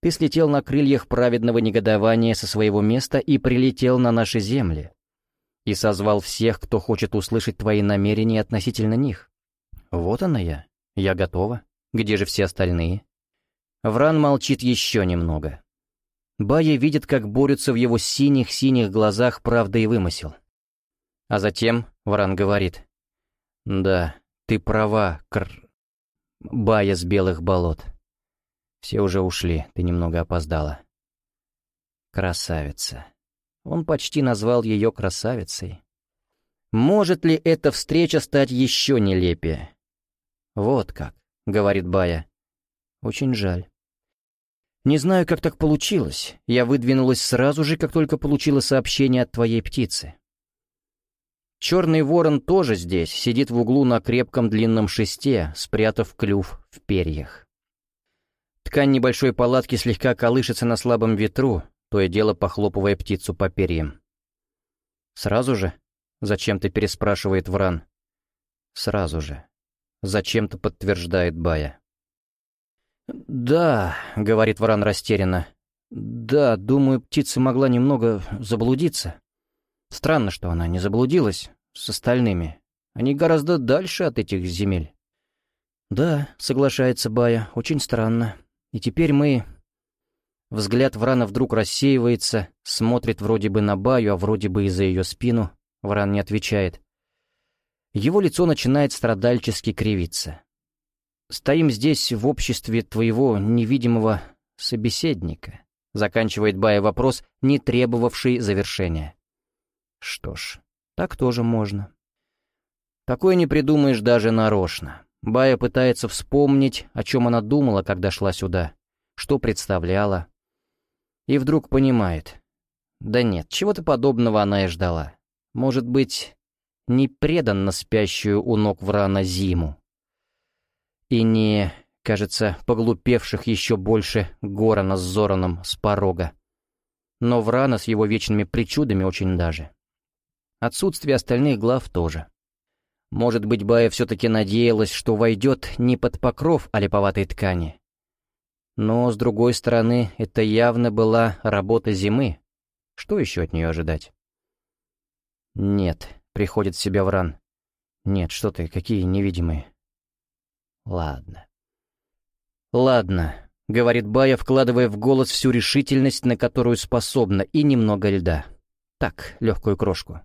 Ты слетел на крыльях праведного негодования со своего места и прилетел на наши земли. И созвал всех, кто хочет услышать твои намерения относительно них. Вот она я. Я готова. Где же все остальные? Вран молчит еще немного. Бая видит, как борются в его синих-синих глазах правда и вымысел. А затем Вран говорит. «Да, ты права, Кр... Бая с белых болот. Все уже ушли, ты немного опоздала. Красавица. Он почти назвал ее красавицей. Может ли эта встреча стать еще нелепее? Вот как, говорит Бая. Очень жаль. Не знаю, как так получилось. Я выдвинулась сразу же, как только получила сообщение от твоей птицы. Черный ворон тоже здесь, сидит в углу на крепком длинном шесте, спрятав клюв в перьях. Ткань небольшой палатки слегка колышется на слабом ветру, то и дело похлопывая птицу по перьям. «Сразу же?» — зачем-то переспрашивает Вран. «Сразу же». Зачем-то подтверждает Бая. «Да», — говорит Вран растерянно. «Да, думаю, птица могла немного заблудиться». Странно, что она не заблудилась с остальными. Они гораздо дальше от этих земель. Да, соглашается Бая, очень странно. И теперь мы... Взгляд Врана вдруг рассеивается, смотрит вроде бы на Баю, а вроде бы и за ее спину. Вран не отвечает. Его лицо начинает страдальчески кривиться. «Стоим здесь в обществе твоего невидимого собеседника», заканчивает Бая вопрос, не требовавший завершения. Что ж, так тоже можно. Такое не придумаешь даже нарочно. Бая пытается вспомнить, о чем она думала, когда шла сюда, что представляла. И вдруг понимает. Да нет, чего-то подобного она и ждала. Может быть, не преданно спящую у ног Врана зиму. И не, кажется, поглупевших еще больше Горана с Зораном с порога. Но Врана с его вечными причудами очень даже. Отсутствие остальных глав тоже. Может быть, Бая все-таки надеялась, что войдет не под покров олиповатой ткани. Но, с другой стороны, это явно была работа зимы. Что еще от нее ожидать? Нет, приходит в себя Вран. Нет, что ты, какие невидимые. Ладно. «Ладно», — говорит Бая, вкладывая в голос всю решительность, на которую способна, и немного льда. Так, легкую крошку.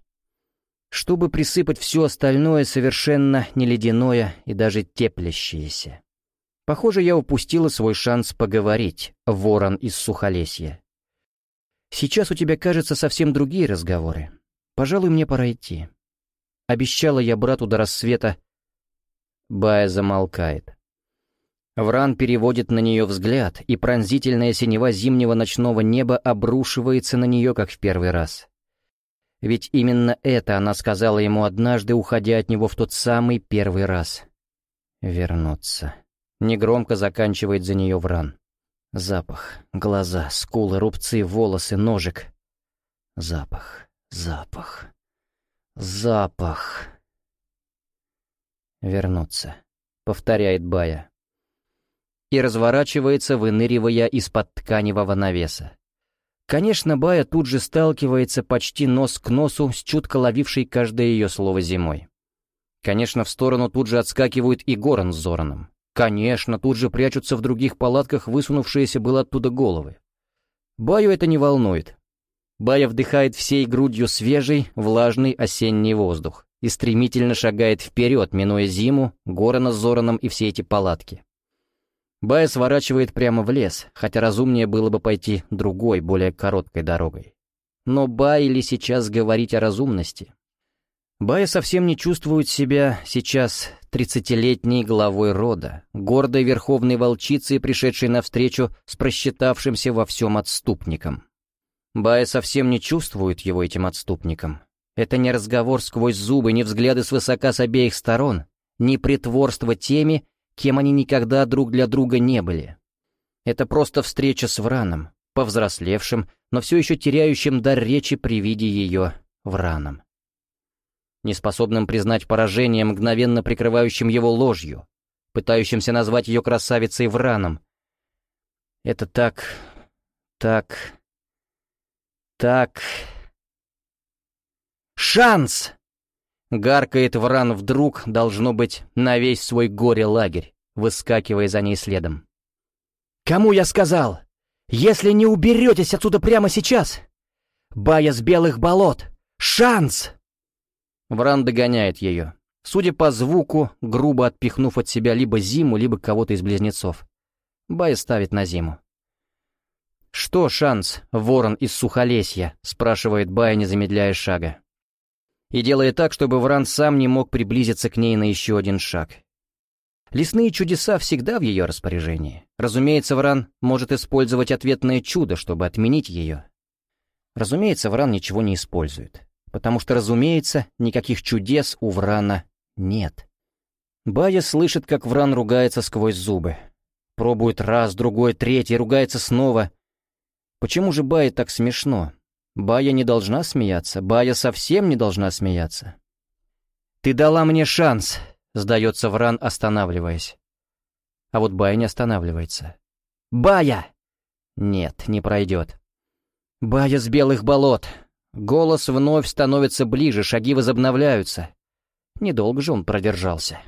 Чтобы присыпать все остальное совершенно не ледяное и даже теплящееся. Похоже, я упустила свой шанс поговорить, ворон из Сухолесья. Сейчас у тебя, кажется, совсем другие разговоры. Пожалуй, мне пора идти. Обещала я брату до рассвета. Бая замолкает. Вран переводит на нее взгляд, и пронзительная синева зимнего ночного неба обрушивается на нее, как в первый раз. Ведь именно это она сказала ему однажды, уходя от него в тот самый первый раз. Вернуться. Негромко заканчивает за нее Вран. Запах, глаза, скулы, рубцы, волосы, ножик. Запах, запах, запах. Вернуться, повторяет Бая. И разворачивается, выныривая из-под тканевого навеса. Конечно, Бая тут же сталкивается почти нос к носу с чутко ловившей каждое ее слово зимой. Конечно, в сторону тут же отскакивают и Горан с Зораном. Конечно, тут же прячутся в других палатках высунувшиеся было оттуда головы. Баю это не волнует. Бая вдыхает всей грудью свежий, влажный осенний воздух и стремительно шагает вперед, минуя зиму, Горана с Зораном и все эти палатки. Бая сворачивает прямо в лес, хотя разумнее было бы пойти другой, более короткой дорогой. Но Бай ли сейчас говорить о разумности? Бая совсем не чувствует себя сейчас тридцатилетней главой рода, гордой верховной волчицей, пришедшей навстречу с просчитавшимся во всем отступником. Бая совсем не чувствует его этим отступником. Это не разговор сквозь зубы, не взгляды свысока с обеих сторон, не притворство теми, кем они никогда друг для друга не были. Это просто встреча с Враном, повзрослевшим, но все еще теряющим дар речи при виде ее Враном. Неспособным признать поражение, мгновенно прикрывающим его ложью, пытающимся назвать ее красавицей Враном. Это так... так... так... Шанс! Гаркает Вран вдруг, должно быть, на весь свой горе-лагерь, выскакивая за ней следом. «Кому я сказал? Если не уберетесь отсюда прямо сейчас! Бая с белых болот! Шанс!» Вран догоняет ее, судя по звуку, грубо отпихнув от себя либо Зиму, либо кого-то из близнецов. Бая ставит на Зиму. «Что шанс, ворон из Сухолесья?» — спрашивает Бая, не замедляя шага и делая так, чтобы Вран сам не мог приблизиться к ней на еще один шаг. Лесные чудеса всегда в ее распоряжении. Разумеется, Вран может использовать ответное чудо, чтобы отменить ее. Разумеется, Вран ничего не использует, потому что, разумеется, никаких чудес у Врана нет. Бая слышит, как Вран ругается сквозь зубы. Пробует раз, другой, третий, ругается снова. Почему же Бае так смешно? Бая не должна смеяться, Бая совсем не должна смеяться. «Ты дала мне шанс», — сдается Вран, останавливаясь. А вот Бая не останавливается. «Бая!» Нет, не пройдет. «Бая с белых болот!» Голос вновь становится ближе, шаги возобновляются. Недолго же он продержался.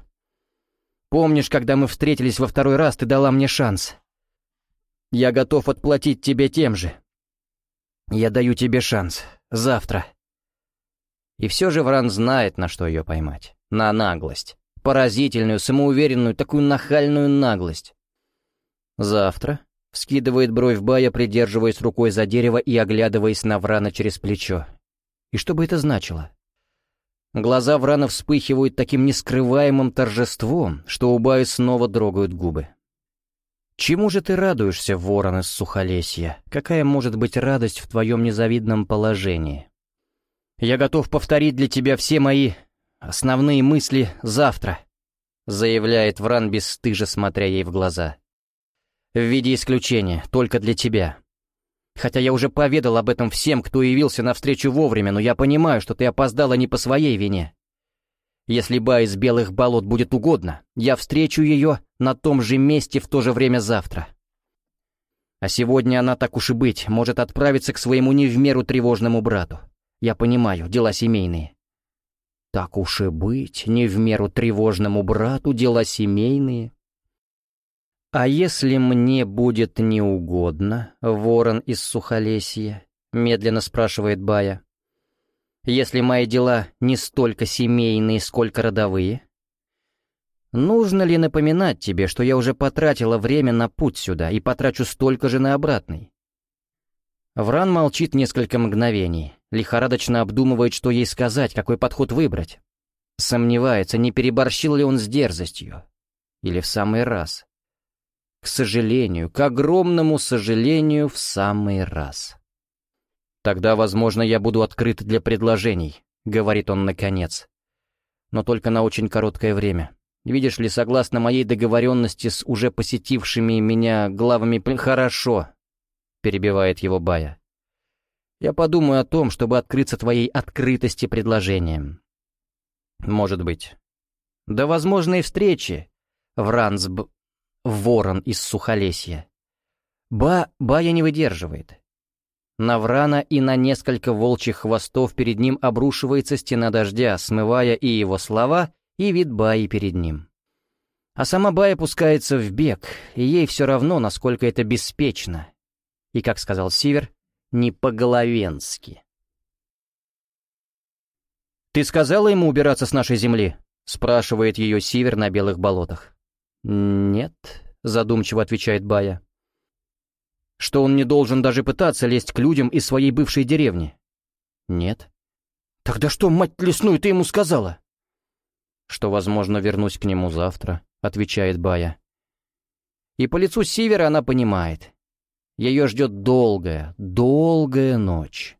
«Помнишь, когда мы встретились во второй раз, ты дала мне шанс?» «Я готов отплатить тебе тем же. Я даю тебе шанс. Завтра. И все же Вран знает, на что ее поймать. На наглость. Поразительную, самоуверенную, такую нахальную наглость. Завтра. Вскидывает бровь Бая, придерживаясь рукой за дерево и оглядываясь на Врана через плечо. И что бы это значило? Глаза Врана вспыхивают таким нескрываемым торжеством, что у Бая снова дрогают губы. Чему же ты радуешься, ворон из Сухолесья? Какая может быть радость в твоем незавидном положении? Я готов повторить для тебя все мои основные мысли завтра, заявляет Вран бесстыже, смотря ей в глаза. В виде исключения, только для тебя. Хотя я уже поведал об этом всем, кто явился навстречу вовремя, но я понимаю, что ты опоздала не по своей вине. Если Ба из Белых Болот будет угодно, я встречу ее на том же месте в то же время завтра. А сегодня она, так уж и быть, может отправиться к своему не в меру тревожному брату. Я понимаю, дела семейные. Так уж и быть, не в меру тревожному брату дела семейные. «А если мне будет неугодно, ворон из Сухолесья?» — медленно спрашивает Бая. «Если мои дела не столько семейные, сколько родовые?» «Нужно ли напоминать тебе, что я уже потратила время на путь сюда и потрачу столько же на обратный?» Вран молчит несколько мгновений, лихорадочно обдумывает, что ей сказать, какой подход выбрать. Сомневается, не переборщил ли он с дерзостью. Или в самый раз. К сожалению, к огромному сожалению, в самый раз. «Тогда, возможно, я буду открыт для предложений», — говорит он наконец. «Но только на очень короткое время. Видишь ли, согласно моей договоренности с уже посетившими меня главами... Хорошо, — перебивает его Бая. «Я подумаю о том, чтобы открыться твоей открытости предложением». «Может быть». «До возможной встречи, Врансб... Ворон из Сухолесья». Ба... Бая не выдерживает. На Врана и на несколько волчьих хвостов перед ним обрушивается стена дождя, смывая и его слова, и вид Баи перед ним. А сама Бая пускается в бег, и ей все равно, насколько это беспечно, и, как сказал Сивер, не по-головенски. «Ты сказала ему убираться с нашей земли?» — спрашивает ее Сивер на белых болотах. «Нет», — задумчиво отвечает Бая. «Что он не должен даже пытаться лезть к людям из своей бывшей деревни?» «Нет». «Тогда что, мать лесную, ты ему сказала?» «Что, возможно, вернусь к нему завтра», — отвечает Бая. И по лицу Сивера она понимает. Ее ждет долгая, долгая ночь.